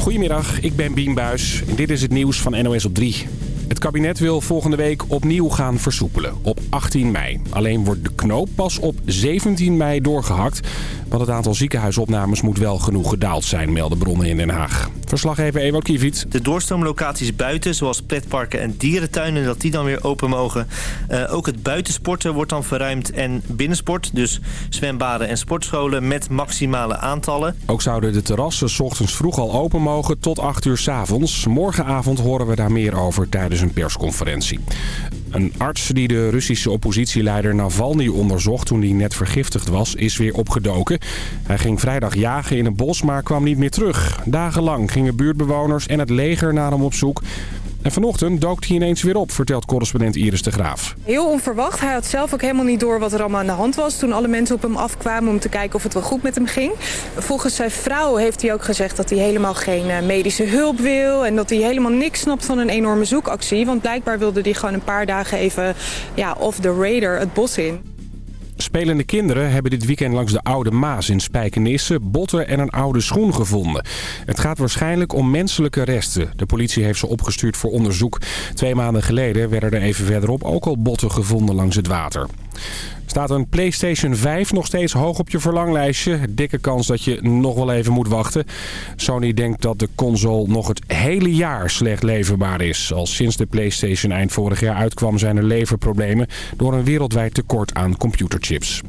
Goedemiddag, ik ben Bien en dit is het nieuws van NOS op 3. Het kabinet wil volgende week opnieuw gaan versoepelen, op 18 mei. Alleen wordt de knoop pas op 17 mei doorgehakt. Want het aantal ziekenhuisopnames moet wel genoeg gedaald zijn, melden bronnen in Den Haag. Verslaggever Ewout Kiviet. De doorstroomlocaties buiten, zoals pretparken en dierentuinen, dat die dan weer open mogen. Uh, ook het buitensporten wordt dan verruimd en binnensport, dus zwembaden en sportscholen met maximale aantallen. Ook zouden de terrassen s ochtends vroeg al open mogen tot 8 uur s avonds. Morgenavond horen we daar meer over tijdens een persconferentie. Een arts die de Russische oppositieleider Navalny onderzocht toen hij net vergiftigd was, is weer opgedoken. Hij ging vrijdag jagen in een bos, maar kwam niet meer terug. Dagenlang gingen buurtbewoners en het leger naar hem op zoek. En vanochtend dook hij ineens weer op, vertelt correspondent Iris de Graaf. Heel onverwacht. Hij had zelf ook helemaal niet door wat er allemaal aan de hand was... toen alle mensen op hem afkwamen om te kijken of het wel goed met hem ging. Volgens zijn vrouw heeft hij ook gezegd dat hij helemaal geen eh, medische hulp wil... en dat hij helemaal niks snapt van een enorme zoekactie. Want blijkbaar wilde hij gewoon een paar dagen even ja, off the radar het bos in. Spelende kinderen hebben dit weekend langs de Oude Maas in Spijkenisse botten en een oude schoen gevonden. Het gaat waarschijnlijk om menselijke resten. De politie heeft ze opgestuurd voor onderzoek. Twee maanden geleden werden er even verderop ook al botten gevonden langs het water. Staat een PlayStation 5 nog steeds hoog op je verlanglijstje? Dikke kans dat je nog wel even moet wachten. Sony denkt dat de console nog het hele jaar slecht leverbaar is. Al sinds de PlayStation eind vorig jaar uitkwam zijn er leverproblemen... door een wereldwijd tekort aan computerchips.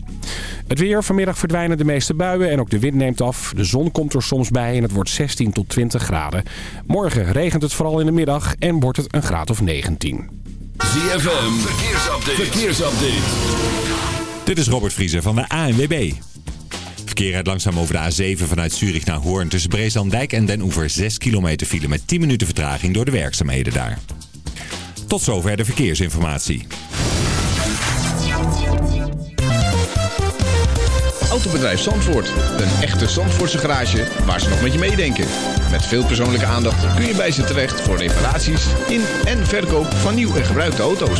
Het weer. Vanmiddag verdwijnen de meeste buien en ook de wind neemt af. De zon komt er soms bij en het wordt 16 tot 20 graden. Morgen regent het vooral in de middag en wordt het een graad of 19. ZFM. Verkeersupdate. Verkeersupdate. Dit is Robert Vriezer van de ANWB. Verkeer rijdt langzaam over de A7 vanuit Zurich naar Hoorn... tussen Breeslanddijk en Den Oever 6 kilometer file... met 10 minuten vertraging door de werkzaamheden daar. Tot zover de verkeersinformatie. Autobedrijf Zandvoort. Een echte Zandvoortse garage waar ze nog met je meedenken. Met veel persoonlijke aandacht kun je bij ze terecht... voor reparaties in en verkoop van nieuw en gebruikte auto's.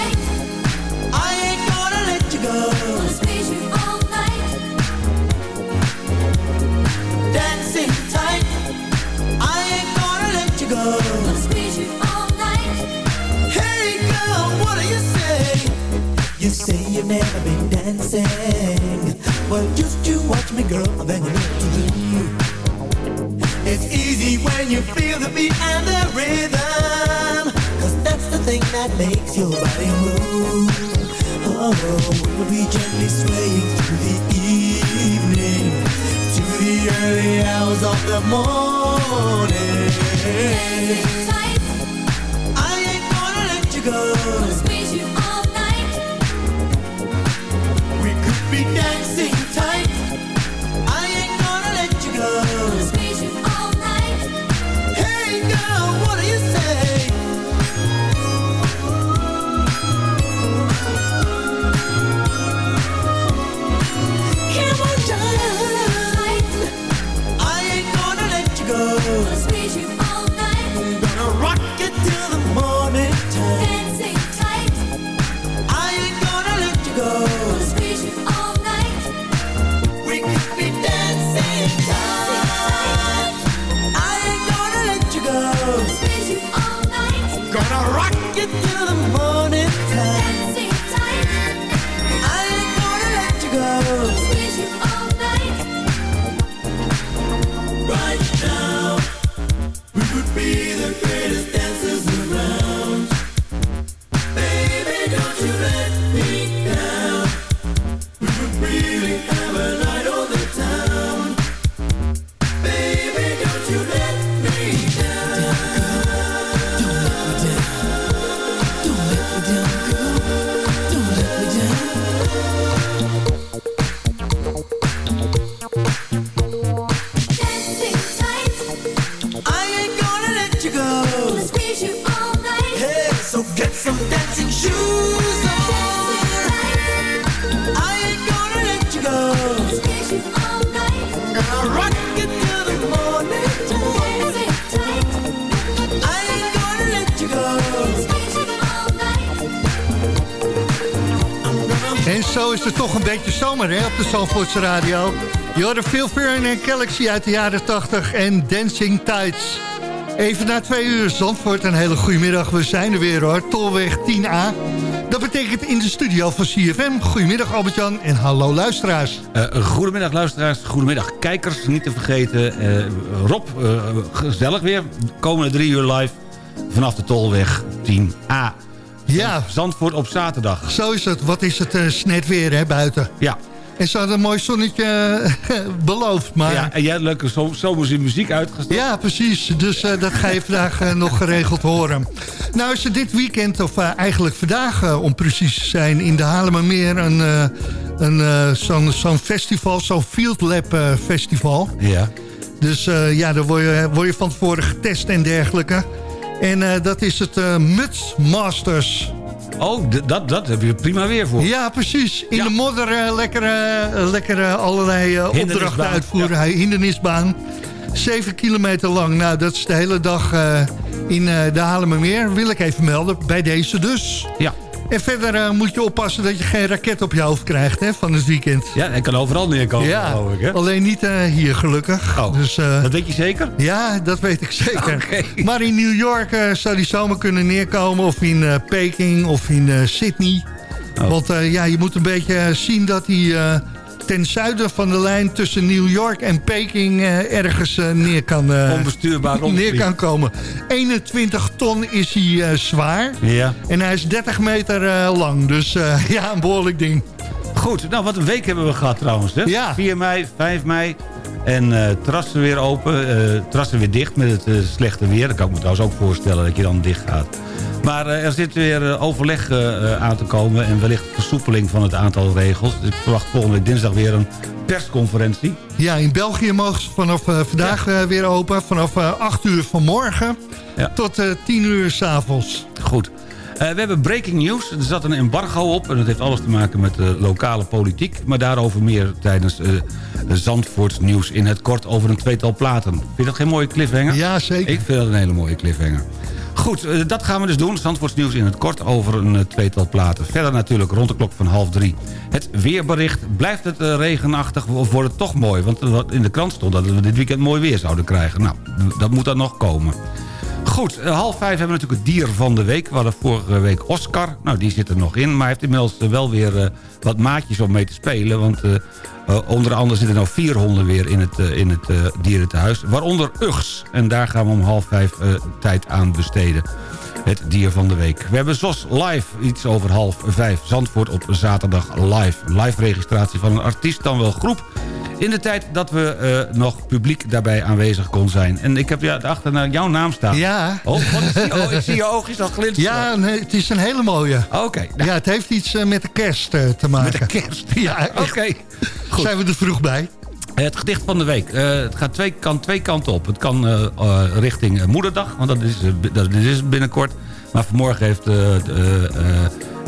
That makes your body move. Oh, we'll be gently swaying through the evening To the early hours of the morning. I ain't gonna let you go zomer hè, op de Zandvoortse radio. Je hoorde Phil Fern en Galaxy uit de jaren 80 en Dancing Tides. Even na twee uur Zandvoort, een hele goede middag. We zijn er weer hoor, Tolweg 10A. Dat betekent in de studio van CFM. Goedemiddag Albert-Jan en hallo luisteraars. Eh, goedemiddag luisteraars, goedemiddag kijkers, niet te vergeten. Eh, Rob, eh, gezellig weer. Komende drie uur live vanaf de Tolweg 10A. Ja, Zandvoort op zaterdag. zo is het. Wat is het uh, snet weer hè, buiten. Ja, En ze hadden een mooi zonnetje eh, beloofd, maar... ja en jij hebt leuke zo zomerse muziek uitgestoken. Ja, precies. Dus eh, dat ga je vandaag eh, nog geregeld horen. Nou is er dit weekend, of eigenlijk vandaag om precies te zijn... in de Haarlemmermeer een, een, zo'n zo'n festival, zo'n Field Lab festival. Ja. Dus ja, daar word je, word je van tevoren getest en dergelijke. En dat is het Muts Masters. Oh, dat, dat heb je prima weer voor. Ja, precies. In Ja. de modder eh, lekker, eh, lekker eh, allerlei opdrachten uitvoeren. Hij Hindernisbaan. Zeven kilometer lang. Nou, dat is de hele dag in eh de Haarlemmermeer. Wil ik even melden. Bij deze dus. Ja. En verder eh, moet je oppassen dat je geen raket op je hoofd krijgt hè, van het weekend. Ja, hij kan overal neerkomen, ja, geloof ik, hè? alleen niet eh, hier gelukkig. Oh, Dus, eh, dat weet je zeker? ja, dat weet ik zeker. Maar in New York zou die zomaar kunnen neerkomen. Of in Peking of in Sydney. Oh. Want ja, je moet een beetje zien dat hij eh, ten zuiden van de lijn... tussen New York en Peking eh, ergens eh, neer, kan, eh, Onbestuurbaar neer kan komen. 21 ton is hij zwaar. Ja. En hij is 30 meter lang. Dus ja, een behoorlijk ding. Goed, nou wat een week hebben we gehad trouwens. Hè? Ja. 4 mei, 5 mei. En eh terrassen weer open, eh terrassen weer dicht met het slechte weer. Dat kan ik me trouwens ook voorstellen dat je dan dicht gaat. Maar eh, er zit weer eh, overleg eh, aan te komen en wellicht versoepeling van het aantal regels. Dus ik verwacht volgende week dinsdag weer een persconferentie. Ja, in België mogen ze vanaf vandaag weer open. Vanaf eh 8 uur vanmorgen Ja. tot eh 10 uur s'avonds. Goed. We hebben breaking news. Er zat een embargo op en dat heeft alles te maken met de lokale politiek. Maar daarover meer tijdens Zandvoorts nieuws in het kort over een tweetal platen. Vind je dat geen mooie cliffhanger? Ja, zeker. Ik vind dat een hele mooie cliffhanger. Goed, eh, dat gaan we dus doen. Zandvoorts nieuws in het kort over een eh, tweetal platen. Verder natuurlijk rond de klok van half drie. Het weerbericht. Blijft het eh, regenachtig of wordt het toch mooi? Want in de krant stond dat we dit weekend mooi weer zouden krijgen. Nou, dat moet dan nog komen. Goed, half vijf hebben we natuurlijk het dier van de week. We hadden vorige week Oscar. Nou, die zit er nog in. Maar hij heeft inmiddels wel weer wat maatjes om mee te spelen. Want onder andere zitten nou vier honden weer in het, eh, in het eh, dierentehuis. Waaronder Ugs. En daar gaan we om half vijf eh, tijd aan besteden. Het dier van de week. We hebben ZOS live, iets over half vijf. Zandvoort op zaterdag live. Live registratie van een artiest, dan wel groep. In de tijd dat we eh, nog publiek daarbij aanwezig kon zijn. En ik heb ja, achter naar jouw naam staan. Ja, Oh, ik, zie, oh, ik zie je oogjes al glinsteren. ja nee, het is een hele mooie. Oké, nou, Ja, het heeft iets eh, met de kerst eh, te maken. met de kerst. Ja, Oké. Goed. zijn we er vroeg bij. Het gedicht van de week. Eh, het gaat twee, kan twee kanten op. Het kan eh, eh, richting moederdag, want dat is, dat is het binnenkort. Maar vanmorgen heeft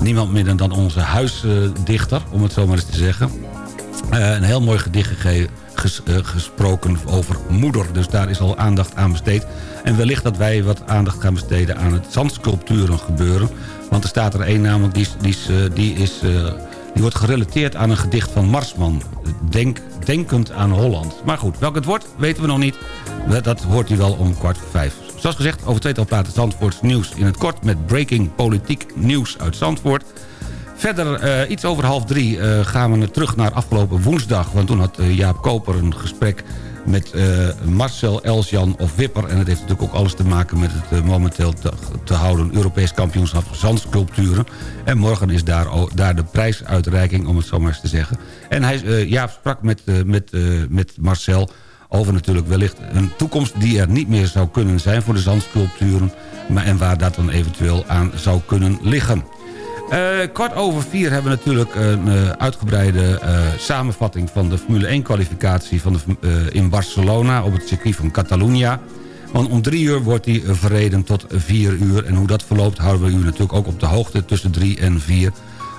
niemand minder dan onze huisdichter, om het zo maar eens te zeggen... een heel mooi gedicht gege- ges- eh, gesproken over moeder. Dus daar is al aandacht aan besteed. En wellicht dat wij wat aandacht gaan besteden aan het zandsculpturen gebeuren. Want er staat er één namelijk, die, die, die, is, die wordt gerelateerd aan een gedicht van Marsman. Denk, denkend aan Holland. Maar goed, welk het wordt, weten we nog niet. Dat, hoort u wel om kwart voor vijf. Zoals gezegd, over tweetal platen Zandvoorts nieuws in het kort... met breaking politiek nieuws uit Zandvoort. Verder, eh, iets over half drie, eh, gaan we terug naar afgelopen woensdag. Want toen had eh, Jaap Koper een gesprek met uh, Marcel, Elsjan of Wipper. En het heeft natuurlijk ook alles te maken met het uh, momenteel te, houden Europees kampioenschap zandsculpturen. En morgen is daar, daar de prijsuitreiking, om het zo maar eens te zeggen. En hij, uh, Jaap sprak met, met, met Marcel over natuurlijk wellicht een toekomst die er niet meer zou kunnen zijn voor de zandsculpturen. Maar, en waar dat dan eventueel aan zou kunnen liggen. Uh, kwart over vier hebben we natuurlijk een uh, uitgebreide uh, samenvatting... van de Formule 1-kwalificatie in Barcelona op het circuit van Catalunya. Want om drie uur wordt die verreden tot vier uur. En hoe dat verloopt houden we u natuurlijk ook op de hoogte tussen drie en vier...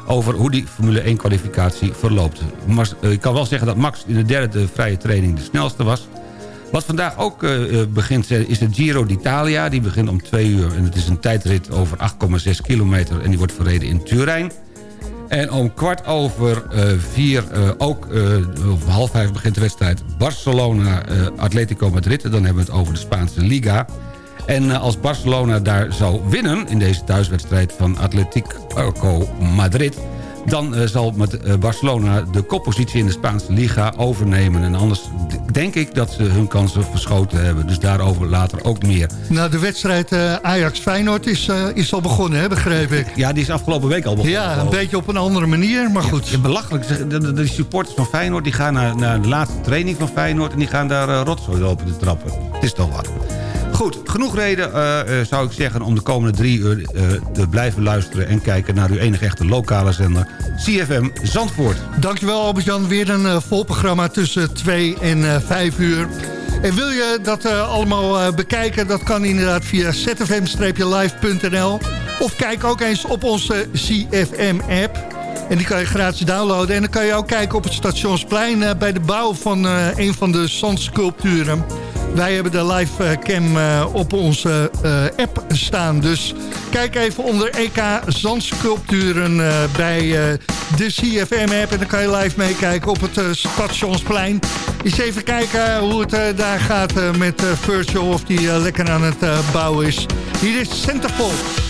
over hoe die Formule 1-kwalificatie verloopt. Maar, ik kan wel zeggen dat Max in de derde vrije training de snelste was... Wat vandaag ook uh, begint is de Giro d'Italia. Die begint om twee uur en het is een tijdrit over 8,6 kilometer... en die wordt verreden in Turijn. En om kwart over vier, ook om half vijf begint de wedstrijd Barcelona Atletico Madrid. Dan hebben we het over de Spaanse Liga. En als Barcelona daar zou winnen in deze thuiswedstrijd van Atletico Madrid dan uh, zal met uh, Barcelona de koppositie in de Spaanse Liga overnemen. En anders denk ik dat ze hun kansen verschoten hebben. Dus daarover later ook meer. Nou, de wedstrijd uh, Ajax-Feyenoord is, is al begonnen, hè, begreep ik. Ja, die is afgelopen week al begonnen. Ja, een beetje op een andere manier, maar goed. Ja, belachelijk. De, de, de, supporters van Feyenoord die gaan naar, naar de laatste training van Feyenoord... en die gaan daar uh, rotzooi lopen te trappen. Het is toch wat. Goed, genoeg reden uh, uh, zou ik zeggen om de komende drie uur uh, te blijven luisteren... en kijken naar uw enige echte lokale zender CFM Zandvoort. Dankjewel Albert-Jan. Weer een vol programma tussen 2 en 5 uur. En wil je dat allemaal bekijken? Dat kan inderdaad via zfm-live.nl. Of kijk ook eens op onze CFM-app. En die kan je gratis downloaden. En dan kan je ook kijken op het Stationsplein... bij de bouw van een van de zandsculpturen... Wij hebben de live cam op onze app staan. Dus kijk even onder EK Zandsculpturen bij de CFM-app. En dan kan je live meekijken op het Stationsplein. Eens even kijken hoe het daar gaat met Virtual. Of die lekker aan het bouwen is. Hier is Centerfold.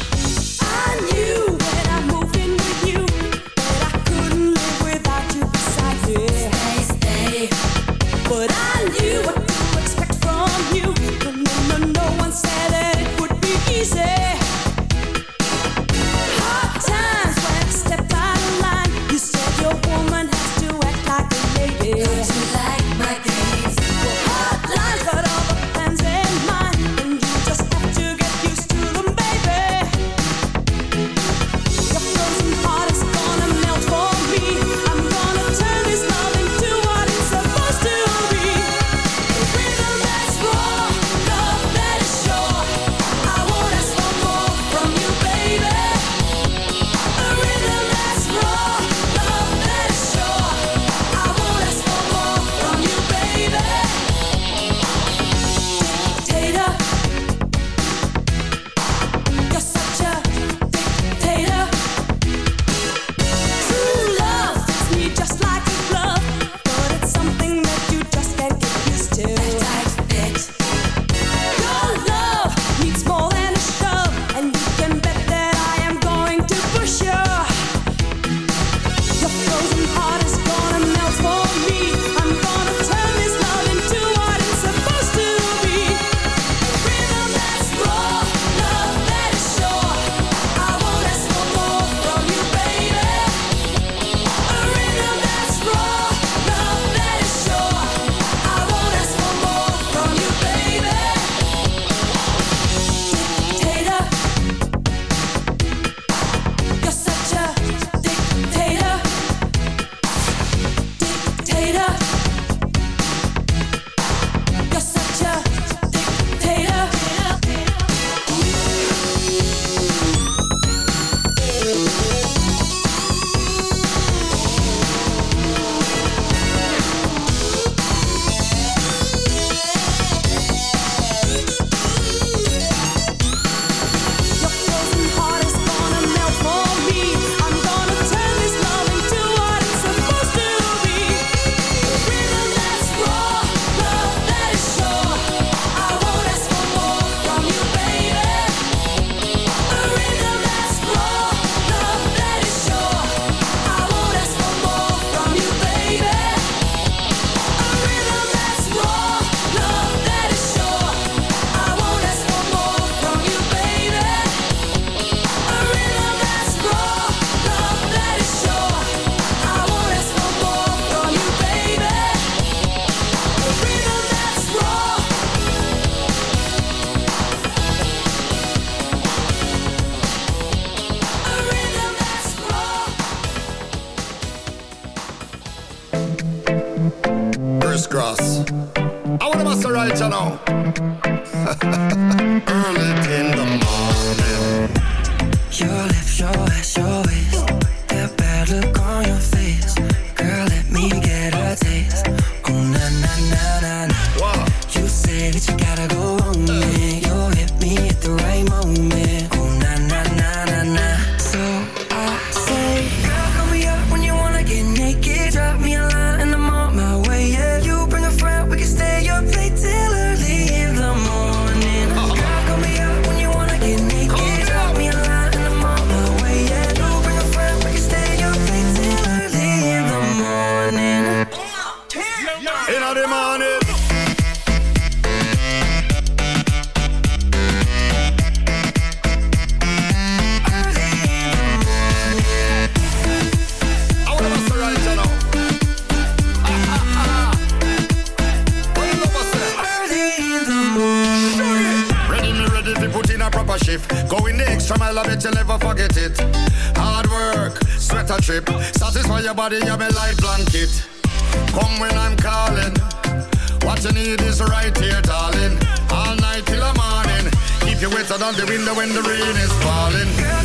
Me put in a proper shift. Going the extra mile, I bet you'll never forget it. Hard work, sweat a trip. Satisfy your body, you're my light blanket. Come when I'm calling. What you need is right here, darling. All night till the morning. Keep you wetter than the window when the rain is falling. Girl,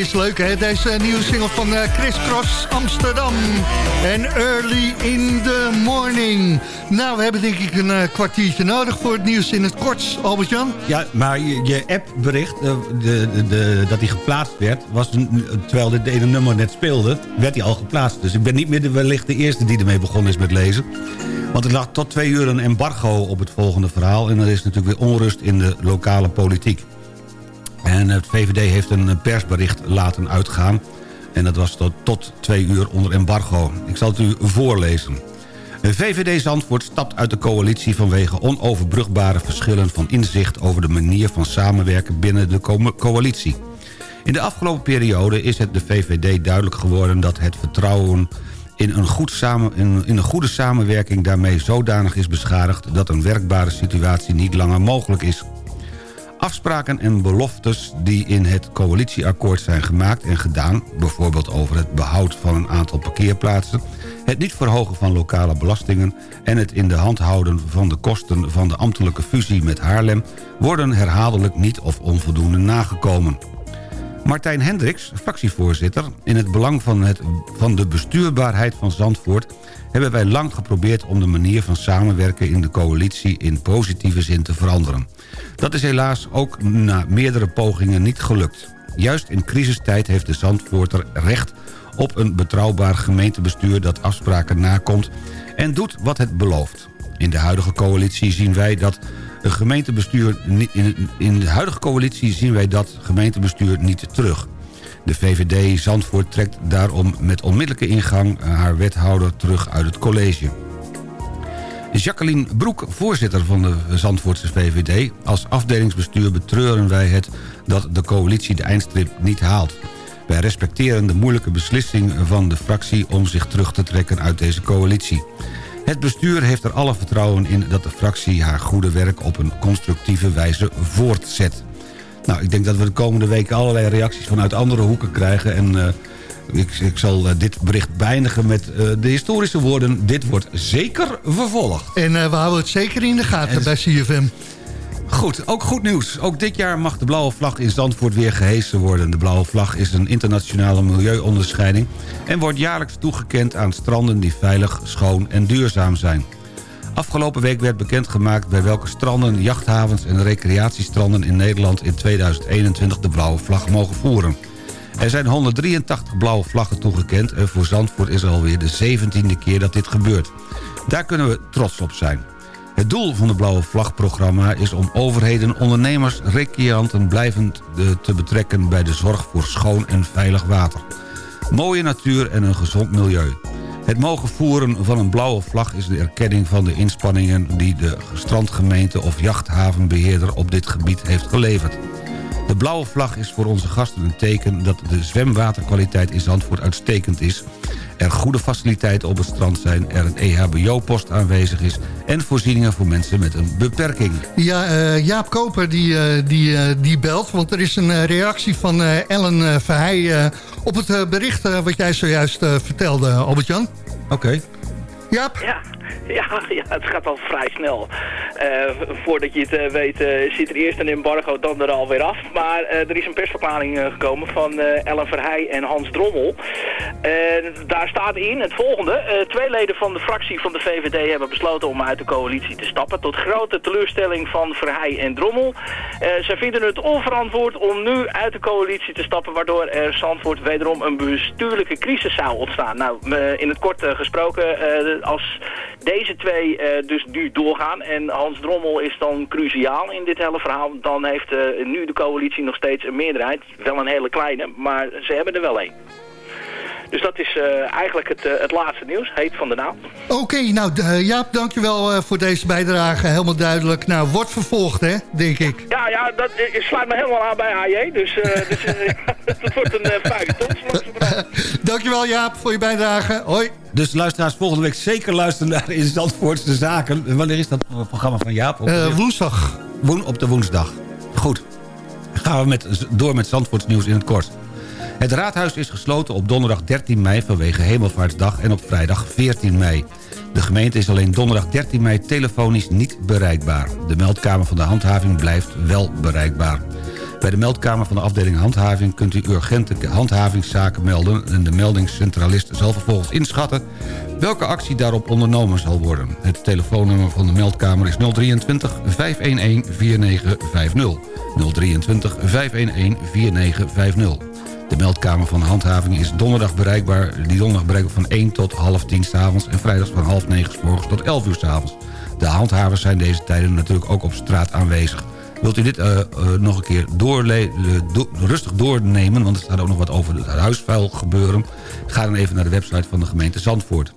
Is leuk, hè? Deze nieuwe single van eh, Chris Cross, Amsterdam. En Early in the Morning. Nou, we hebben denk ik een eh, kwartiertje nodig voor het nieuws in het kort, Albert-Jan. Ja, maar je, je appbericht, eh, de, de, dat hij geplaatst werd... Was terwijl dit ene nummer net speelde, werd hij al geplaatst. Dus ik ben niet meer de, wellicht de eerste die ermee begonnen is met lezen. Want er lag tot twee uur een embargo op het volgende verhaal... en er is natuurlijk weer onrust in de lokale politiek. En het VVD heeft een persbericht laten uitgaan. En dat was tot, tot twee uur onder embargo. Ik zal het u voorlezen. VVD Zandvoort stapt uit de coalitie vanwege onoverbrugbare verschillen van inzicht over de manier van samenwerken binnen de co- coalitie. In de afgelopen periode is het de VVD duidelijk geworden dat het vertrouwen in een, goed samen, in een goede samenwerking daarmee zodanig is beschadigd dat een werkbare situatie niet langer mogelijk is. Afspraken en beloftes die in het coalitieakkoord zijn gemaakt en gedaan... bijvoorbeeld over het behoud van een aantal parkeerplaatsen... het niet verhogen van lokale belastingen... en het in de hand houden van de kosten van de ambtelijke fusie met Haarlem... worden herhaaldelijk niet of onvoldoende nagekomen. Martijn Hendricks, fractievoorzitter... in het belang van, het, van de bestuurbaarheid van Zandvoort... hebben wij lang geprobeerd om de manier van samenwerken in de coalitie... in positieve zin te veranderen. Dat is helaas ook na meerdere pogingen niet gelukt. Juist in crisistijd heeft de Zandvoorter recht op een betrouwbaar gemeentebestuur... dat afspraken nakomt en doet wat het belooft. In de huidige coalitie zien wij dat een gemeentebestuur... in de huidige coalitie zien wij dat gemeentebestuur niet terug. De VVD Zandvoort trekt daarom met onmiddellijke ingang... haar wethouder terug uit het college. Jacqueline Broek, voorzitter van de Zandvoortse VVD... als afdelingsbestuur betreuren wij het dat de coalitie de eindstrip niet haalt. Wij respecteren de moeilijke beslissing van de fractie... om zich terug te trekken uit deze coalitie. Het bestuur heeft er alle vertrouwen in dat de fractie haar goede werk... op een constructieve wijze voortzet. Nou, ik denk dat we de komende weken allerlei reacties vanuit andere hoeken krijgen... en eh, ik, ik zal eh, dit bericht beëindigen met eh, de historische woorden... dit wordt zeker vervolgd. En eh, we houden het zeker in de gaten En- bij CFM. Goed, ook goed nieuws. Ook dit jaar mag de blauwe vlag in Zandvoort weer gehesen worden. De blauwe vlag is een internationale milieuonderscheiding... en wordt jaarlijks toegekend aan stranden die veilig, schoon en duurzaam zijn. Afgelopen week werd bekendgemaakt bij welke stranden, jachthavens en recreatiestranden in Nederland in 2021 de blauwe vlag mogen voeren. Er zijn 183 blauwe vlaggen toegekend en voor Zandvoort is er alweer de 17e keer dat dit gebeurt. Daar kunnen we trots op zijn. Het doel van het Blauwe Vlag-programma is om overheden, ondernemers, recreanten blijvend te betrekken bij de zorg voor schoon en veilig water. Mooie natuur en een gezond milieu. Het mogen voeren van een blauwe vlag is de erkenning van de inspanningen die de strandgemeente of jachthavenbeheerder op dit gebied heeft geleverd. De blauwe vlag is voor onze gasten een teken dat de zwemwaterkwaliteit in Zandvoort uitstekend is. Er goede faciliteiten op het strand zijn, er een EHBO-post aanwezig is... en voorzieningen voor mensen met een beperking. Ja, eh, Jaap Koper die, eh, die, eh, die belt, want er is een reactie van eh, Ellen Verheij... eh, op het bericht wat jij zojuist eh, vertelde, Albert-Jan. Oké. Jaap? Ja, ja, ja, het gaat al vrij snel. Eh, voordat je het eh, weet eh, zit er eerst een embargo, dan er alweer af. Maar er is een persverklaring gekomen van Ellen Verheij en Hans Drommel. Daar staat in het volgende. Twee leden van de fractie van de VVD hebben besloten om uit de coalitie te stappen. Tot grote teleurstelling van Verheij en Drommel. Zij vinden het onverantwoord om nu uit de coalitie te stappen... waardoor er Zandvoort wederom een bestuurlijke crisis zou ontstaan. Nou, in het kort gesproken, als deze twee eh, dus nu doorgaan... en Hans Drommel is dan cruciaal in dit hele verhaal... dan heeft eh, nu de coalitie nog steeds een meerderheid. Wel een hele kleine, maar ze hebben er wel één. Dus dat is eh, eigenlijk het, eh, het laatste nieuws, heet van de naam. Oké, nou eh, Jaap, dankjewel eh, voor deze bijdrage. Helemaal duidelijk. Nou, wordt vervolgd, hè, denk ik. Ja, ja, dat eh, sluit me helemaal aan bij AJ, dus, eh dus het wordt een uh, dankjewel Jaap voor je bijdrage. Hoi. Dus luisteraars, volgende week zeker luisteren naar in Zandvoortse Zaken. En Wanneer is dat programma van Jaap? Op Eh, woensdag. Woen op de woensdag. Goed. Gaan we met, door met Zandvoorts nieuws in het kort. Het raadhuis is gesloten op donderdag 13 mei vanwege Hemelvaartsdag en op vrijdag 14 mei. De gemeente is alleen donderdag 13 mei telefonisch niet bereikbaar. De meldkamer van de handhaving blijft wel bereikbaar. Bij de meldkamer van de afdeling handhaving kunt u urgente handhavingszaken melden... en de meldingscentralist zal vervolgens inschatten welke actie daarop ondernomen zal worden. Het telefoonnummer van de meldkamer is 023 511 4950. 023 511 4950. De meldkamer van handhaving is donderdag bereikbaar, die donderdag bereikbaar van 1 tot half 10 s'avonds... en vrijdags van half 9 s morgens tot 11 uur s'avonds. De handhavers zijn deze tijden natuurlijk ook op straat aanwezig. Wilt u dit uh, uh, nog een keer doorle do rustig doornemen... want er staat ook nog wat over het huisvuil gebeuren... ga dan even naar de website van de gemeente Zandvoort.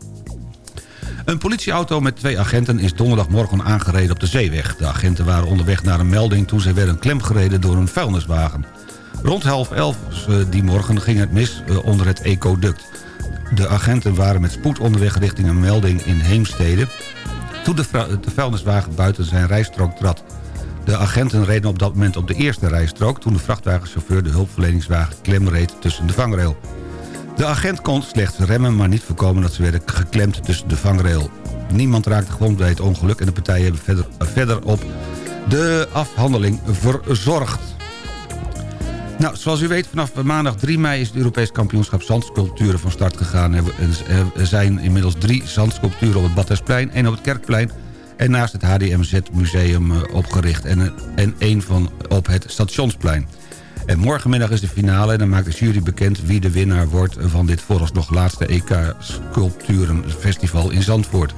Een politieauto met twee agenten is donderdagmorgen aangereden op de zeeweg. De agenten waren onderweg naar een melding toen zij werden klemgereden door een vuilniswagen. Rond half elf die morgen ging het mis onder het ecoduct. De agenten waren met spoed onderweg richting een melding in Heemstede... toen de, de vuilniswagen buiten zijn rijstrook trad. De agenten reden op dat moment op de eerste rijstrook... toen de vrachtwagenchauffeur de hulpverleningswagen klemreed tussen de vangrail. De agent kon slechts remmen, maar niet voorkomen dat ze werden geklemd tussen de vangrail. Niemand raakte gewond bij het ongeluk en de partijen hebben verder, verder op de afhandeling verzorgd. Nou, zoals u weet, vanaf maandag 3 mei is het Europees kampioenschap zandsculpturen van start gegaan. Er zijn inmiddels drie zandsculpturen op het Badhuisplein, één op het Kerkplein... en naast het HDMZ-museum opgericht en, en één van op het Stationsplein. En morgenmiddag is de finale en dan maakt de jury bekend wie de winnaar wordt... van dit vooralsnog laatste EK-sculpturenfestival in Zandvoort.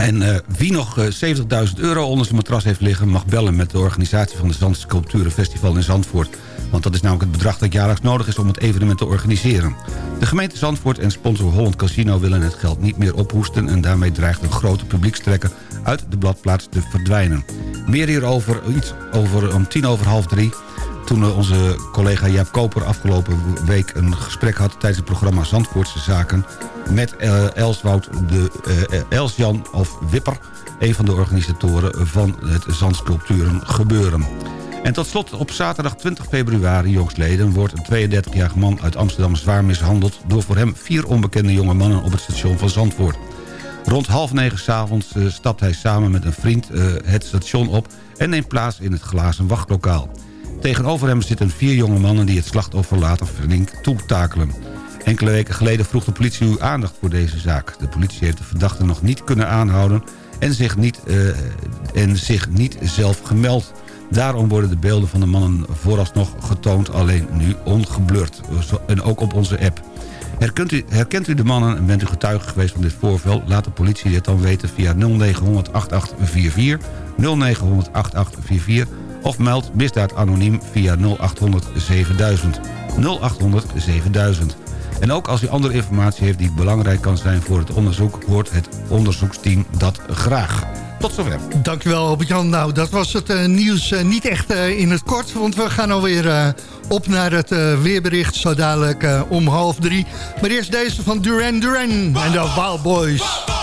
En uh, wie nog uh, 70.000 euro onder zijn matras heeft liggen... mag bellen met de organisatie van de Zandsculpturenfestival in Zandvoort. Want dat is namelijk het bedrag dat jaarlijks nodig is om het evenement te organiseren. De gemeente Zandvoort en sponsor Holland Casino willen het geld niet meer ophoesten... en daarmee dreigt een grote publiekstrekker uit de bladplaats te verdwijnen. Meer hierover iets over om tien over half drie toen onze collega Jaap Koper afgelopen week een gesprek had... tijdens het programma Zandvoortse Zaken... met uh, Elswoud, de, uh, Elsjan of Wipper... een van de organisatoren van het Zandsculpturen gebeuren. En tot slot, op zaterdag 20 februari, jongstleden... wordt een 32-jarige man uit Amsterdam zwaar mishandeld... door voor hem vier onbekende jonge mannen op het station van Zandvoort. Rond half negen s'avonds uh, stapt hij samen met een vriend het station op... en neemt plaats in het glazen wachtlokaal. Tegenover hem zitten vier jonge mannen die het slachtoffer later flink toetakelen. Enkele weken geleden vroeg de politie uw aandacht voor deze zaak. De politie heeft de verdachte nog niet kunnen aanhouden... en zich niet, uh, en zich niet zelf gemeld... Daarom worden de beelden van de mannen vooralsnog getoond, alleen nu ongeblurred. En ook op onze app. Herkent u, herkent u de mannen en bent u getuige geweest van dit voorval? Laat de politie dit dan weten via 0900 8844, 0900 8844 of meld misdaad anoniem via 0800 7000. 0800 7000. En ook als u andere informatie heeft die belangrijk kan zijn voor het onderzoek... hoort het onderzoeksteam dat graag. Tot zover. Dankjewel Albert-Jan. Nou, dat was het uh, nieuws uh, niet echt uh, in het kort... want we gaan alweer op naar het weerbericht zo dadelijk om half drie. Maar eerst deze van Duran Duran en de Wild Boys.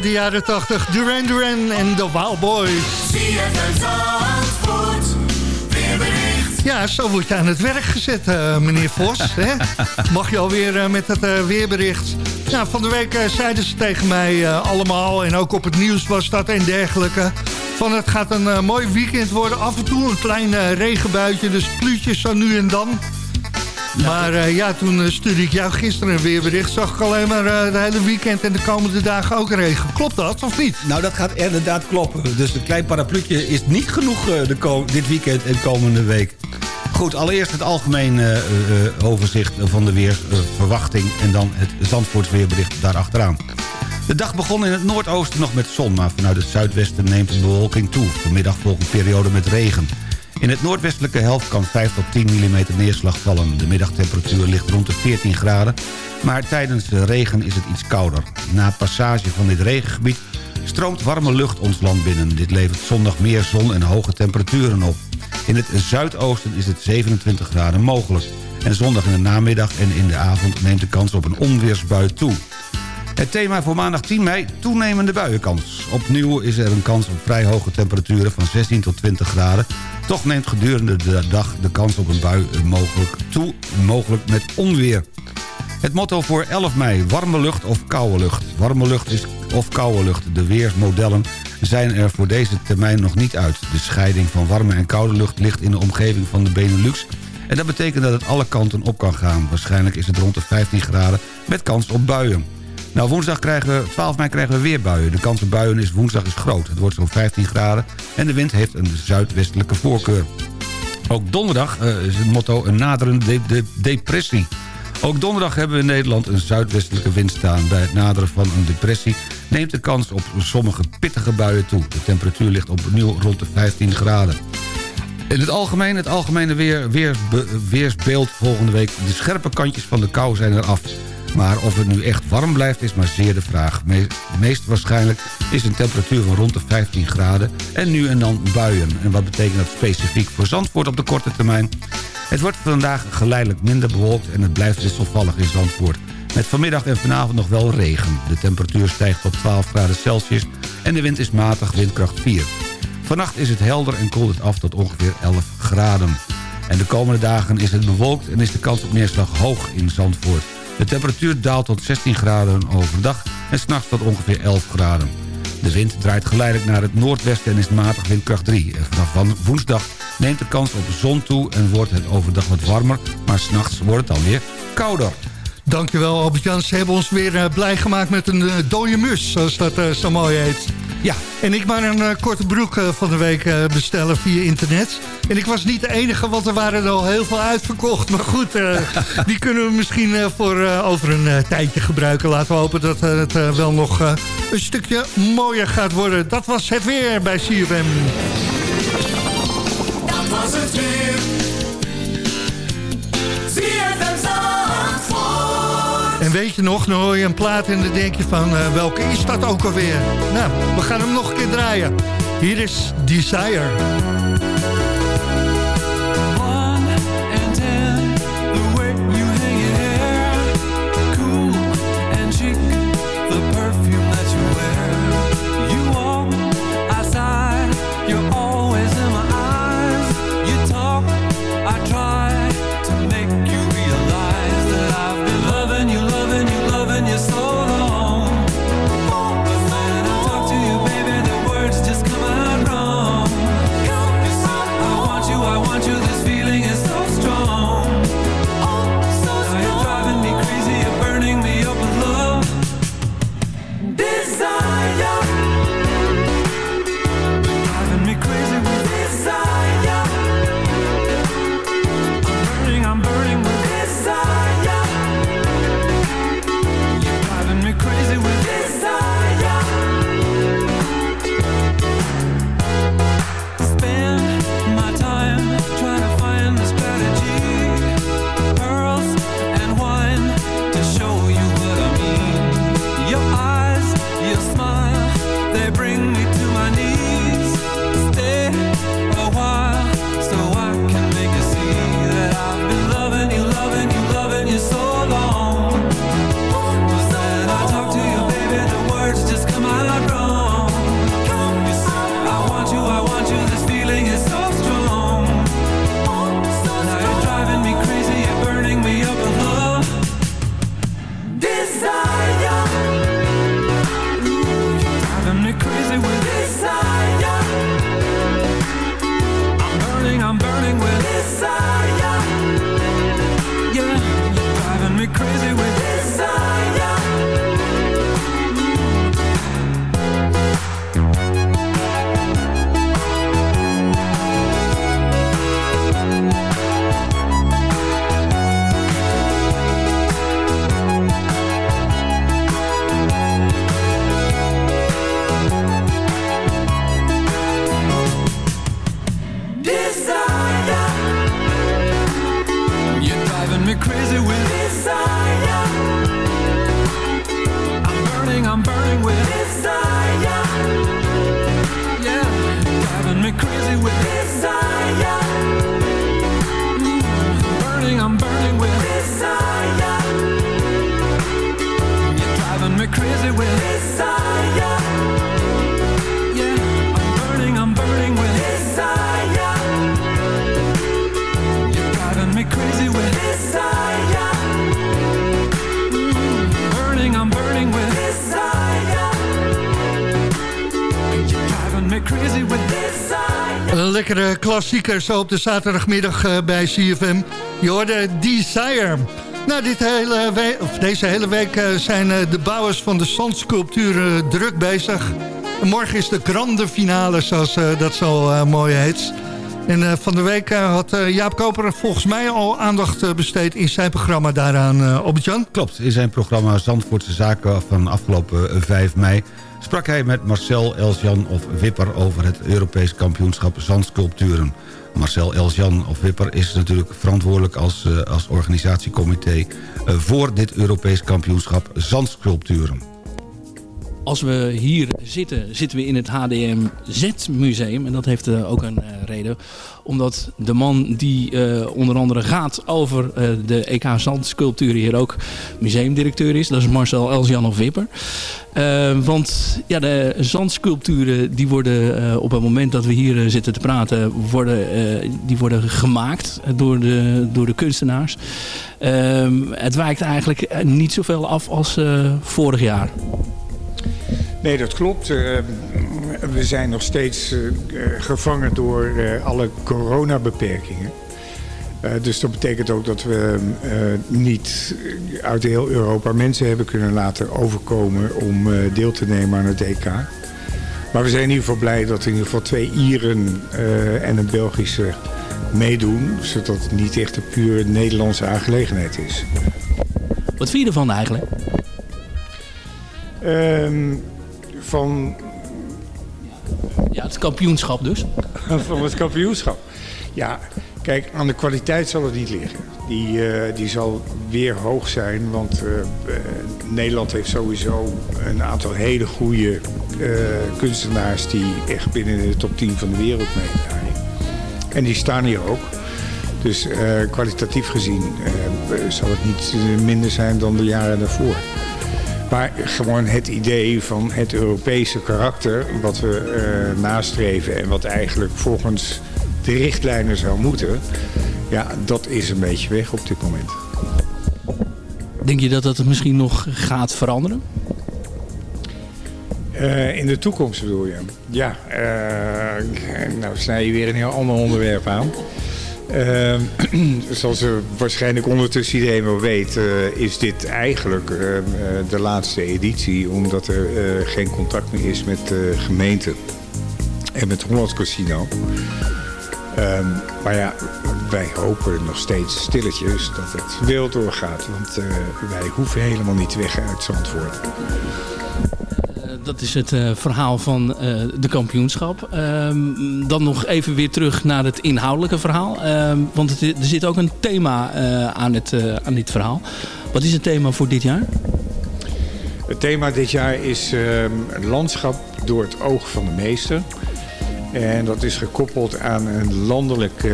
Uit eh, de jaren 80. Duran Duran en de Wild Boys. Ja, zo word je aan het werk gezet, eh, meneer Vos. hè? Mag je alweer uh, met het uh, weerbericht. Nou, van de week zeiden ze tegen mij allemaal... en ook op het nieuws was dat en dergelijke... van het gaat een mooi weekend worden. Af en toe een klein regenbuitje, dus pluutjes zo nu en dan... Maar uh, ja, toen uh, stuurde ik jou gisteren een weerbericht. Zag ik alleen maar uh, de hele weekend en de komende dagen ook regen. Klopt dat of niet? Nou, dat gaat inderdaad kloppen. Dus een klein parapluutje is niet genoeg dit weekend en komende week. Goed, allereerst het algemeen overzicht van de weersverwachting... en dan het Zandvoorts weerbericht daarachteraan. De dag begon in het noordoosten nog met zon... maar vanuit het zuidwesten neemt de bewolking toe. Vanmiddag volgt een periode met regen. In het noordwestelijke helft kan 5 tot 10 mm neerslag vallen. De middagtemperatuur ligt rond de 14 graden, maar tijdens de regen is het iets kouder. Na passage van dit regengebied stroomt warme lucht ons land binnen. Dit levert zondag meer zon en hoge temperaturen op. In het zuidoosten is het 27 graden mogelijk. En zondag in de namiddag en in de avond neemt de kans op een onweersbui toe. Het thema voor maandag 10 mei, toenemende buienkans. Opnieuw is er een kans op vrij hoge temperaturen van 16 tot 20 graden. Toch neemt gedurende de dag de kans op een bui mogelijk toe, mogelijk met onweer. Het motto voor 11 mei, warme lucht of koude lucht. Warme lucht is of koude lucht. De weersmodellen zijn er voor deze termijn nog niet uit. De scheiding van warme en koude lucht ligt in de omgeving van de Benelux... en dat betekent dat het alle kanten op kan gaan. Waarschijnlijk is het rond de 15 graden met kans op buien. Nou, woensdag krijgen we, 12 mei krijgen we weer buien. De kans op buien is woensdag is groot. Het wordt zo'n 15 graden en de wind heeft een zuidwestelijke voorkeur. Ook donderdag uh, is het motto een naderende de depressie. Ook donderdag hebben we in Nederland een zuidwestelijke wind staan. Bij het naderen van een depressie neemt de kans op sommige pittige buien toe. De temperatuur ligt opnieuw rond de 15 graden. In het algemeen, het algemene weer, weersbeeld volgende week. De scherpe kantjes van de kou zijn eraf. Maar of het nu echt warm blijft is maar zeer de vraag. meest waarschijnlijk is een temperatuur van rond de 15 graden... en nu en dan buien. En wat betekent dat specifiek voor Zandvoort op de korte termijn? Het wordt vandaag geleidelijk minder bewolkt en het blijft wisselvallig in Zandvoort. Met vanmiddag en vanavond nog wel regen. De temperatuur stijgt tot 12 graden Celsius en de wind is matig, windkracht 4. Vannacht is het helder en koelt het af tot ongeveer 11 graden. En de komende dagen is het bewolkt en is de kans op neerslag hoog in Zandvoort. De temperatuur daalt tot 16 graden overdag en s'nachts tot ongeveer 11 graden. De wind draait geleidelijk naar het noordwesten en is matig windkracht 3. En vanaf woensdag neemt de kans op zon toe en wordt het overdag wat warmer... maar s'nachts wordt het dan weer kouder. Dankjewel Albert-Jan. Ze hebben ons weer uh, blij gemaakt met een uh, dode mus, zoals dat uh, zo mooi heet. Ja. En ik maar een korte broek van de week bestellen via internet. En ik was niet de enige, want er waren er al heel veel uitverkocht. Maar goed, die kunnen we misschien voor over een tijdje gebruiken. Laten we hopen dat het wel nog een stukje mooier gaat worden. Dat was het weer bij CFM. Dat was het weer. Weet je nog, dan hoor je een plaat en dan denk je van... Uh, welke is dat ook alweer? Nou, we gaan hem nog een keer draaien. Hier is Desire. Lekkere klassieker op de zaterdagmiddag uh, bij CFM. Je hoorde Desire. Nou, dit hele of deze hele week uh, zijn uh, de bouwers van de zandsculpturen druk bezig. Morgen is de grande finale, zoals dat zo mooi heet. En van de week had Jaap Koper volgens mij al aandacht besteed in zijn programma daaraan, Jan. Klopt, in zijn programma Zandvoortse Zaken van afgelopen 5 mei sprak hij met Marcel Elsjan of Wipper over het Europees kampioenschap zandsculpturen. Marcel Elsjan of Wipper is natuurlijk verantwoordelijk als, uh, als organisatiecomité... Uh, voor dit Europees kampioenschap zandsculpturen. Als we hier zitten, zitten we in het HDMZ-museum. En dat heeft uh, ook een reden omdat de man die uh, onder andere gaat over de EK Zandsculpturen hier ook museumdirecteur is. Dat is Marcel Elsjan of Wipper. Want ja, de zandsculpturen die worden op het moment dat we hier zitten te praten, worden, die worden gemaakt door de, door de kunstenaars. Ehm, het wijkt eigenlijk niet zoveel af als vorig jaar. Nee, dat klopt. Uh, we zijn nog steeds uh, gevangen door uh, alle coronabeperkingen. dus dat betekent ook dat we niet uit heel Europa mensen hebben kunnen laten overkomen om deel te nemen aan het EK. Maar we zijn in ieder geval blij dat in ieder geval twee Ieren en een Belgische meedoen. Zodat het niet echt een puur Nederlandse aangelegenheid is. Wat vind je ervan eigenlijk? Ehm, van... Ja, het kampioenschap dus. van het kampioenschap. Ja, kijk, aan de kwaliteit zal het niet liggen. Die, uh, die zal weer hoog zijn, want uh, Nederland heeft sowieso een aantal hele goede uh, kunstenaars... die echt binnen de top 10 van de wereld meedraaien. En die staan hier ook. Dus kwalitatief gezien zal het niet minder zijn dan de jaren daarvoor. Maar gewoon het idee van het Europese karakter... wat we uh, nastreven en wat eigenlijk volgens de richtlijnen zou moeten... ja, dat is een beetje weg op dit moment. Denk je dat dat misschien nog gaat veranderen? Uh, in de toekomst bedoel je? Ja, uh, nou snij je weer een heel ander onderwerp aan. Uh, zoals uh, waarschijnlijk ondertussen iedereen wel weet, uh, is dit eigenlijk ehm, eh, de laatste editie. Omdat er geen contact meer is met de gemeente en met Hollands Casino. Ehm, maar ja, wij hopen nog steeds stilletjes dat het wel doorgaat. Want wij hoeven helemaal niet weg uit Zandvoort dat is het uh, verhaal van uh, de kampioenschap. Uh, dan nog even weer terug naar het inhoudelijke verhaal. Ehm, want er zit ook een thema uh, aan, het, aan dit verhaal. Wat is het thema voor dit jaar? Het thema dit jaar is ehm, landschap door het oog van de meester. En dat is gekoppeld aan een landelijk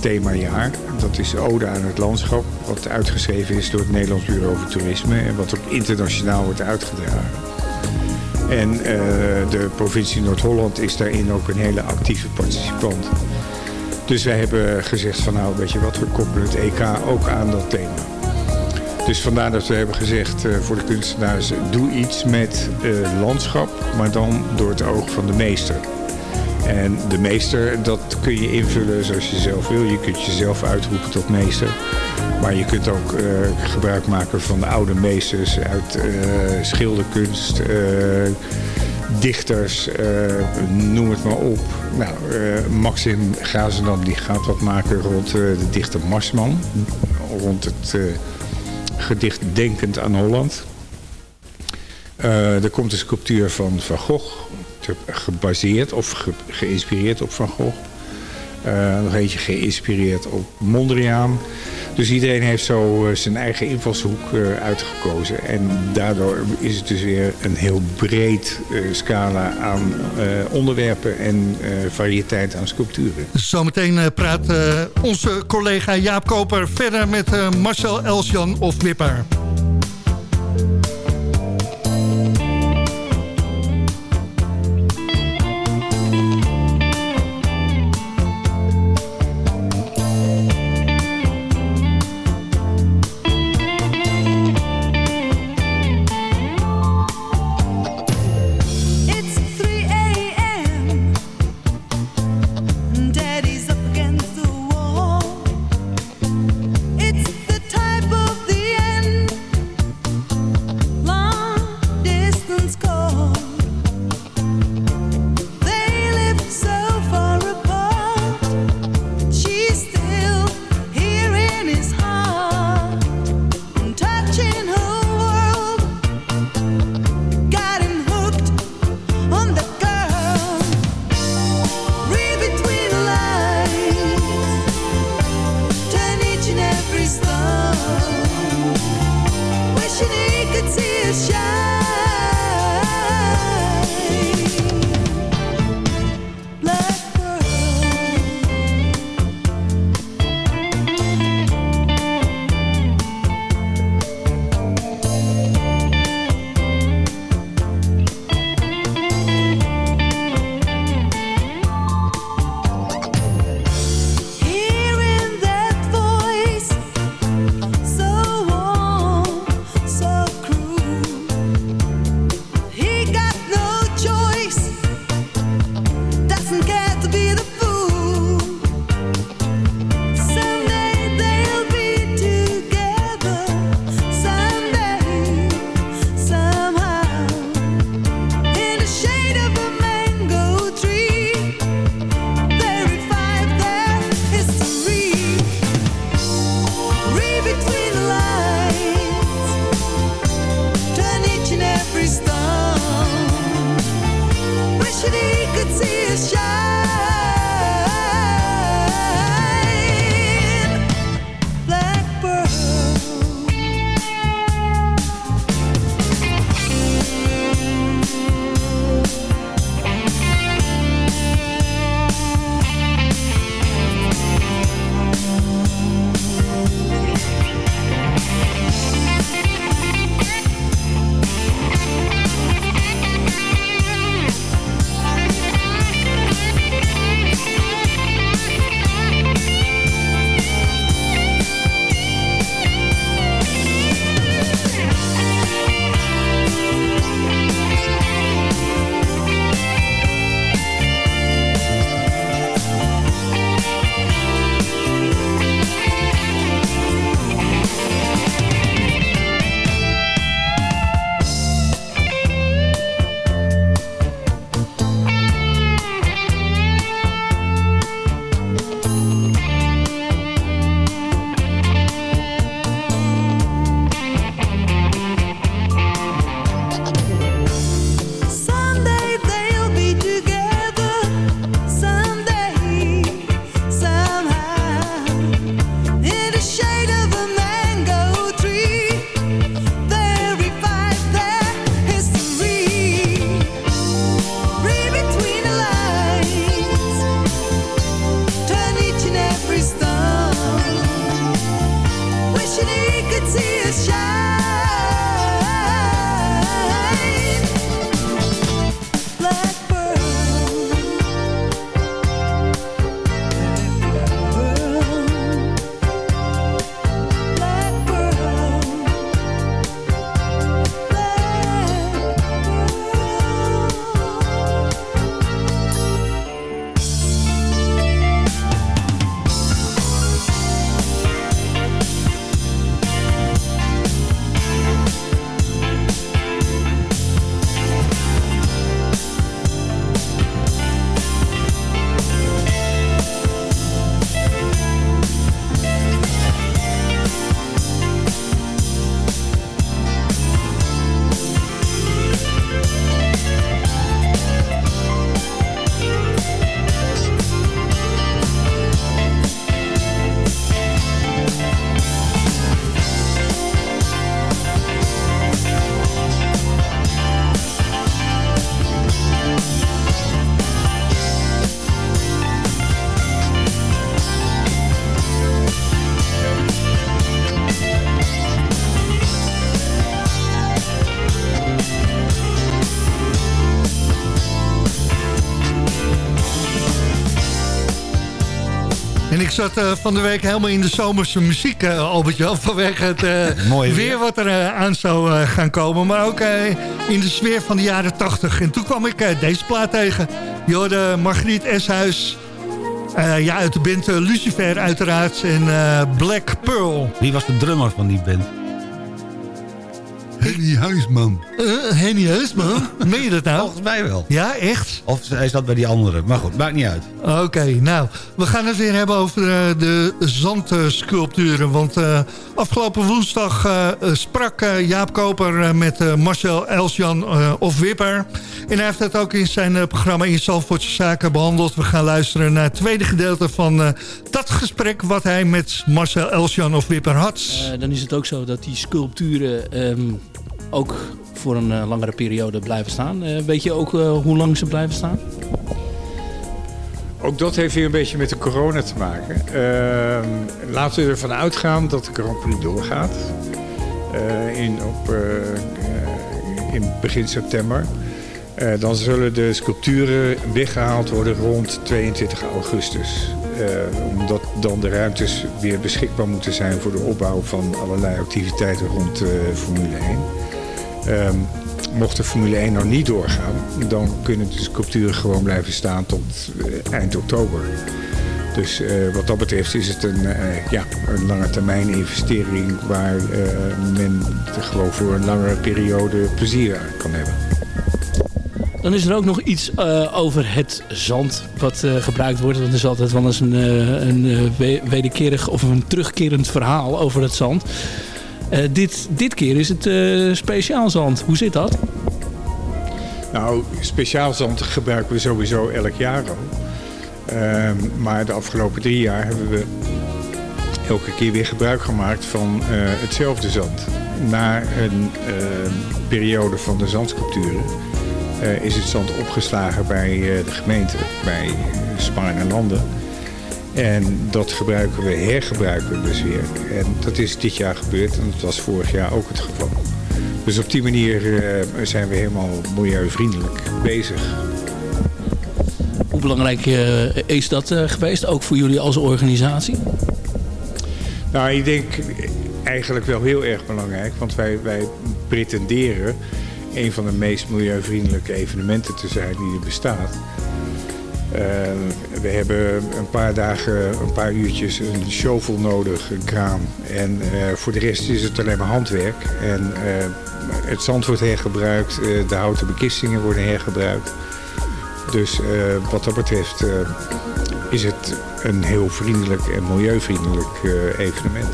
themajaar. Dat is Ode aan het landschap. Wat uitgeschreven is door het Nederlands Bureau voor Toerisme. En wat ook internationaal wordt uitgedragen. En uh, de provincie Noord-Holland is daarin ook een hele actieve participant. Dus wij hebben gezegd van nou weet je wat, we koppelen het EK ook aan dat thema. Dus vandaar dat we hebben gezegd uh, voor de kunstenaars, doe iets met uh, landschap, maar dan door het oog van de meester. En de meester, dat kun je invullen zoals je zelf wil. Je kunt jezelf uitroepen tot meester. Maar je kunt ook uh, gebruik maken van de oude meesters uit uh, schilderkunst, uh, dichters, noem het maar op. Nou, Maxim Gazenam die gaat wat maken rond de dichter Marsman. Rond het gedicht Denkend aan Holland. er komt een sculptuur van Van Gogh, gebaseerd of ge geïnspireerd op Van Gogh. nog eentje geïnspireerd op Mondriaan. Dus iedereen heeft zo uh, zijn eigen invalshoek uh, uitgekozen. En daardoor is het dus weer een heel breed uh, scala aan onderwerpen en variëteit aan sculpturen. Zometeen praat onze collega Jaap Koper verder met Marcel Elsjan of Wipper. Zat eh, van de week helemaal in de zomerse muziek, uh. Vanwege het uh, Mooi weer wat er aan zou gaan komen. Maar ook in de sfeer van de jaren 80. En toen kwam ik deze plaat tegen. Je hoorde Margriet Eshuis. ja, uit de band Lucifer uiteraard. En Black Pearl. Wie was de drummer van die band? Henny Huisman. Uh, Henny Huisman? Meen je dat nou? Volgens mij wel. Ja, echt? Of hij zat bij die andere. Maar goed, maakt niet uit. Oké, nou, we gaan het weer hebben over uh, de zandsculpturen. Want uh, afgelopen woensdag uh, sprak Jaap Koper met Marcel Elsjan of Wipper. En hij heeft het ook in zijn programma in Zalvoortse Zaken behandeld. We gaan luisteren naar het tweede gedeelte van dat gesprek... wat hij met Marcel Elsjan of Wipper had. dan is het ook zo dat die sculpturen... Um ook voor een uh, langere periode blijven staan. Uh, weet je ook uh, hoe lang ze blijven staan? Ook dat heeft weer een beetje met de corona te maken. Ehm, laten we ervan uitgaan dat de corona doorgaat. in, op, in begin september. dan zullen de sculpturen weggehaald worden rond 22 augustus. omdat dan de ruimtes weer beschikbaar moeten zijn voor de opbouw van allerlei activiteiten rond Formule 1. Um, mocht de Formule 1 nog niet doorgaan, dan kunnen de sculpturen gewoon blijven staan tot uh, eind oktober. Dus uh, wat dat betreft is het een, uh, ja, een lange termijn investering waar men gewoon voor een langere periode plezier aan kan hebben. Dan is er ook nog iets over het zand wat gebruikt wordt. Want er is altijd wel eens een, een wederkerig of een terugkerend verhaal over het zand. Uh, dit, dit keer is het uh, speciaal zand. Hoe zit dat? Nou, speciaal zand gebruiken we sowieso elk jaar al. Uh, maar de afgelopen drie jaar hebben we elke keer weer gebruik gemaakt van uh, hetzelfde zand. Na een periode van de zandsculpturen is het zand opgeslagen bij de gemeente, bij Spaan en Landen. En dat gebruiken we, hergebruiken we dus weer. En dat is dit jaar gebeurd en dat was vorig jaar ook het geval. Dus op die manier uh, zijn we helemaal milieuvriendelijk bezig. Hoe belangrijk uh, is dat uh, geweest, ook voor jullie als organisatie? Nou, ik denk eigenlijk wel heel erg belangrijk. Want wij, wij pretenderen een van de meest milieuvriendelijke evenementen te zijn die er bestaat. Uh, we hebben een paar dagen, een paar uurtjes een shovel nodig, een kraan. En uh, voor de rest is het alleen maar handwerk. En uh, het zand wordt hergebruikt, de houten bekistingen worden hergebruikt. Dus wat dat betreft is het een heel vriendelijk en milieuvriendelijk evenement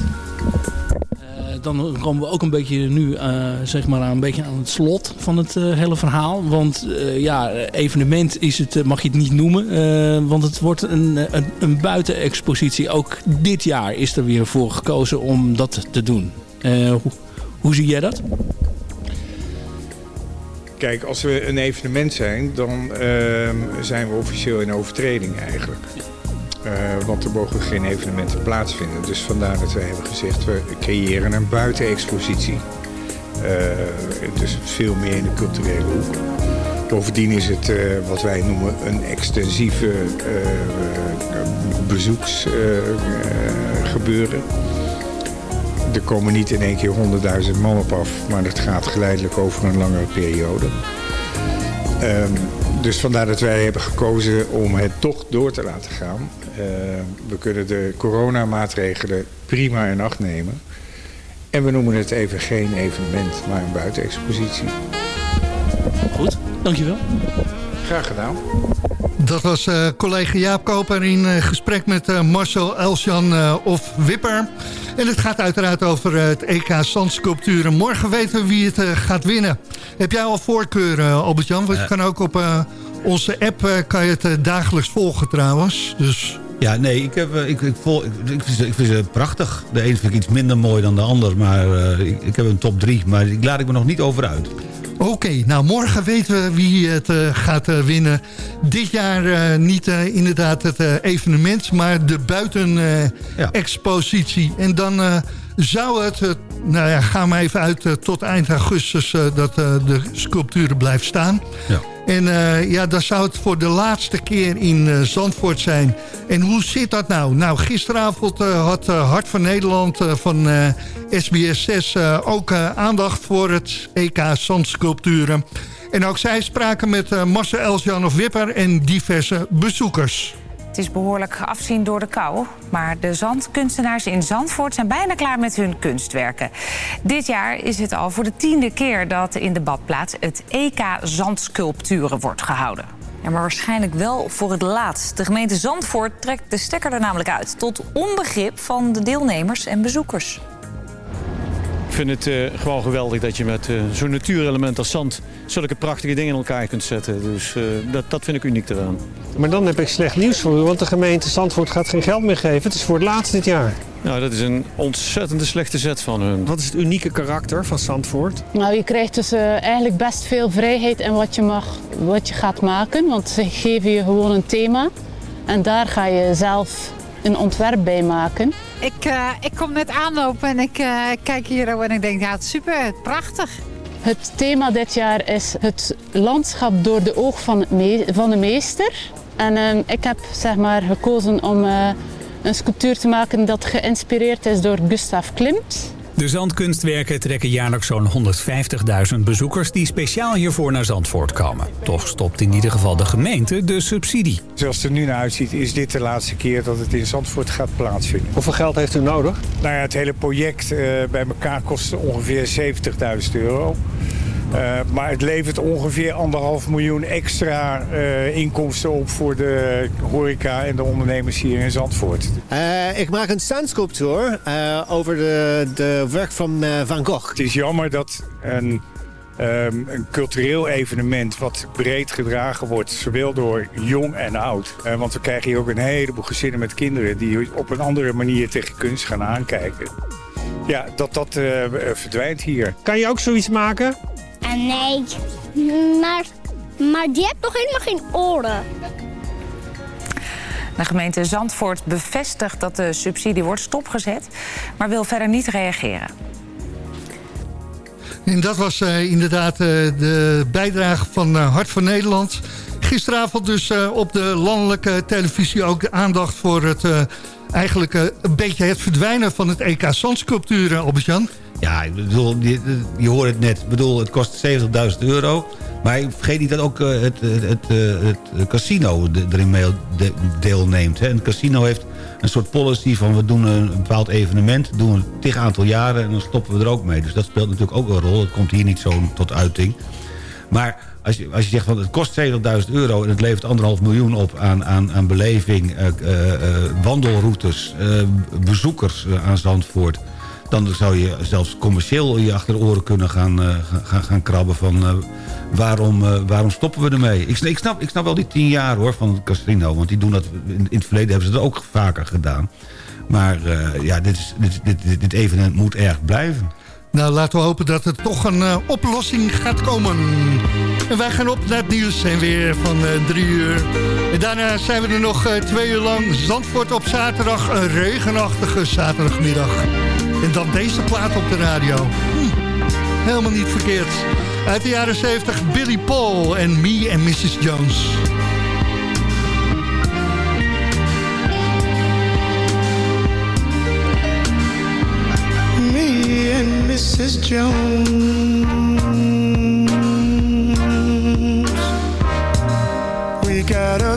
dan komen we ook een beetje nu uh, zeg maar aan, een beetje aan het slot van het uh, hele verhaal. Want uh, ja, evenement is het, mag je het niet noemen. want het wordt een, een, een buitenexpositie. Ook dit jaar is er weer voor gekozen om dat te doen. Hoe, hoe zie jij dat? Kijk, als we een evenement zijn, dan ehm, zijn we officieel in overtreding eigenlijk. Uh, want er mogen geen evenementen plaatsvinden. Dus vandaar dat wij hebben gezegd, we creëren een buitenexpositie. Uh, dus veel meer in de culturele hoek. Bovendien is het uh, wat wij noemen een extensieve bezoeksgebeuren. er komen niet in één keer honderdduizend man op af, maar dat gaat geleidelijk over een langere periode. Um, dus vandaar dat wij hebben gekozen om het toch door te laten gaan. Uh, we kunnen de coronamaatregelen prima in acht nemen. En we noemen het even geen evenement, maar een buitenexpositie. Goed, dankjewel. Graag gedaan. Dat was uh, collega Jaap Koper in uh, gesprek met uh, Marcel Elsjan of Wipper. En het gaat uiteraard over het EK Zandsculpturen. Morgen weten we wie het gaat winnen. Heb jij al voorkeur, Albert-Jan? Want je kan ook op onze app kan je het dagelijks volgen trouwens. Dus... Ja, nee, ik, heb, ik, ik, vol, ik, ik, vind, ik vind ze prachtig. De een vind ik iets minder mooi dan de ander. Maar ik, ik heb een top 3. Maar die laat ik me nog niet over uit. Oké, nou morgen weten we wie het uh, gaat uh, winnen. Dit jaar uh, niet inderdaad het evenement, maar de buitenexpositie. Ja. En dan zou het nou ja, ga maar even uit eh, tot eind augustus eh, dat eh, de sculpturen blijven staan. Ja. En ja, dan zou het voor de laatste keer in Zandvoort zijn. En hoe zit dat nou? Nou, gisteravond had Hart van Nederland van SBS 6 ook aandacht voor het EK Zandsculpturen. En ook zij spraken met Marcel Elsjan of Wipper en diverse bezoekers. Het is behoorlijk afzien door de kou. Maar de zandkunstenaars in Zandvoort zijn bijna klaar met hun kunstwerken. Dit jaar is het al voor de tiende keer dat in de badplaats... het EK Zandsculpturen wordt gehouden. Ja, maar waarschijnlijk wel voor het laatst. De gemeente Zandvoort trekt de stekker er namelijk uit... tot onbegrip van de deelnemers en bezoekers. Ik vind het uh, gewoon geweldig dat je met uh, zo'n natuurelement als zand... zulke prachtige dingen in elkaar kunt zetten. Dus uh, dat, dat vind ik uniek eraan. Maar dan heb ik slecht nieuws voor u, want de gemeente Zandvoort gaat geen geld meer geven. Het is voor het laatst dit jaar. Nou, dat is een ontzettende slechte zet van hun. Wat is het unieke karakter van Zandvoort? Nou, je krijgt dus eigenlijk best veel vrijheid in wat je, mag, wat je gaat maken. Want ze geven je gewoon een thema. En daar ga je zelf een ontwerp bij maken. Ik, uh, ik kom net aanlopen en ik uh, kijk hier en ik denk, ja, het is super, prachtig. Het thema dit jaar is het landschap door de oog van, het van de meester. En uh, ik heb zeg maar, gekozen om een sculptuur te maken dat geïnspireerd is door Gustav Klimt. De zandkunstwerken trekken jaarlijks zo'n 150.000 bezoekers die speciaal hiervoor naar Zandvoort komen. Toch stopt in ieder geval de gemeente de subsidie. Zoals het er nu naar uitziet is dit de laatste keer dat het in Zandvoort gaat plaatsvinden. Hoeveel geld heeft u nodig? Nou ja, het hele project uh, bij elkaar kost ongeveer 70.000 euro. Uh, maar het levert ongeveer anderhalf miljoen extra uh, inkomsten op voor de horeca en de ondernemers hier in Zandvoort. Uh, ik maak een standsculptuur over de, de werk van Van Gogh. Het is jammer dat een, um, een cultureel evenement wat breed gedragen wordt, zowel door jong en oud. want we krijgen hier ook een heleboel gezinnen met kinderen die op een andere manier tegen kunst gaan aankijken. Ja, dat dat verdwijnt hier. Kan je ook zoiets maken? Nee, maar, maar die heeft nog helemaal geen oren. De gemeente Zandvoort bevestigt dat de subsidie wordt stopgezet... maar wil verder niet reageren. En dat was uh, inderdaad uh, de bijdrage van uh, Hart van Nederland. Gisteravond dus op de landelijke televisie ook de aandacht voor het... eigenlijk een beetje het verdwijnen van het EK Zandsculpturen, Albert-Jan. Ja, ik bedoel, je, hoort het net. Ik bedoel, het kost 70.000 euro. Maar vergeet niet dat ook uh, het, het, het, het, casino erin deelneemt. Hè. Een casino heeft een soort policy van we doen een bepaald evenement. doen een tig aantal jaren en dan stoppen we er ook mee. Dus dat speelt natuurlijk ook een rol. Het komt hier niet zo tot uiting. Maar als je, als je zegt van het kost 70.000 euro en het levert anderhalf miljoen op aan, aan, aan beleving, uh, wandelroutes, bezoekers aan Zandvoort dan zou je zelfs commercieel je achter oren kunnen gaan, uh, gaan, gaan krabben van uh, waarom, uh, waarom stoppen we ermee? Ik, snap, ik snap wel die tien jaar hoor van het casino, want die doen dat, in, het verleden hebben ze dat ook vaker gedaan. Maar ja, dit, is, dit, dit, dit evenement moet erg blijven. Nou, laten we hopen dat er toch een oplossing gaat komen. En wij gaan op naar nieuws en weer van drie uur. En daarna zijn we er nog twee uur lang. Zandvoort op zaterdag, een regenachtige zaterdagmiddag. En dan deze plaat op de radio. Hm, helemaal niet verkeerd. Uit de jaren 70 Billy Paul en Me and Mrs. Jones. Me and Mrs. Jones We got a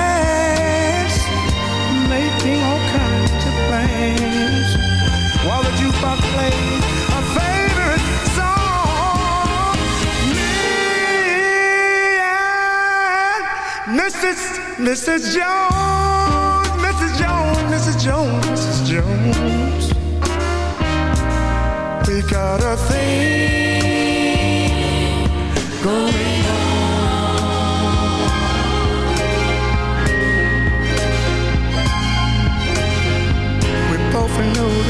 while the jukebox plays a favorite song. Me and Mrs. Mrs. Jones, Mrs. Jones, Mrs. Jones, Mrs. Jones. We got a thing going.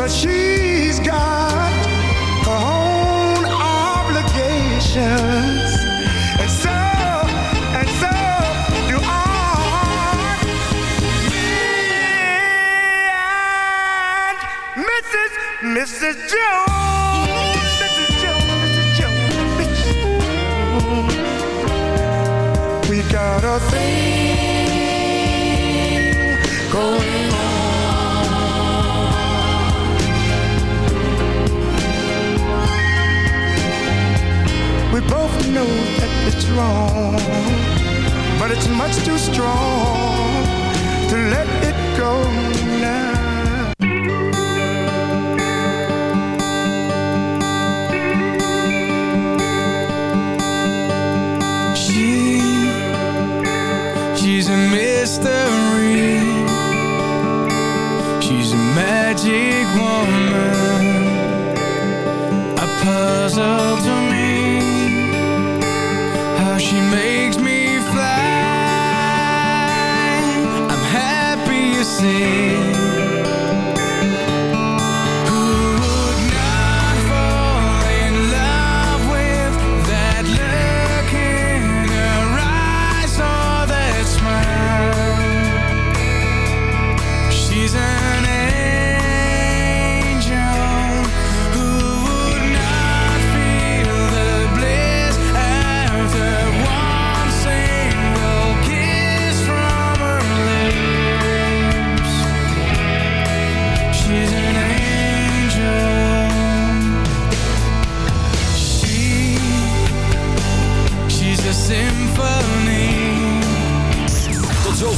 Cause she's got her own obligations. And so, and so do I. Me and Mrs. Mrs. Jones. Mrs. Jones, Mrs. Jones, Mrs. Jones. We got a thing know that it's wrong, but it's much too strong to let it go now.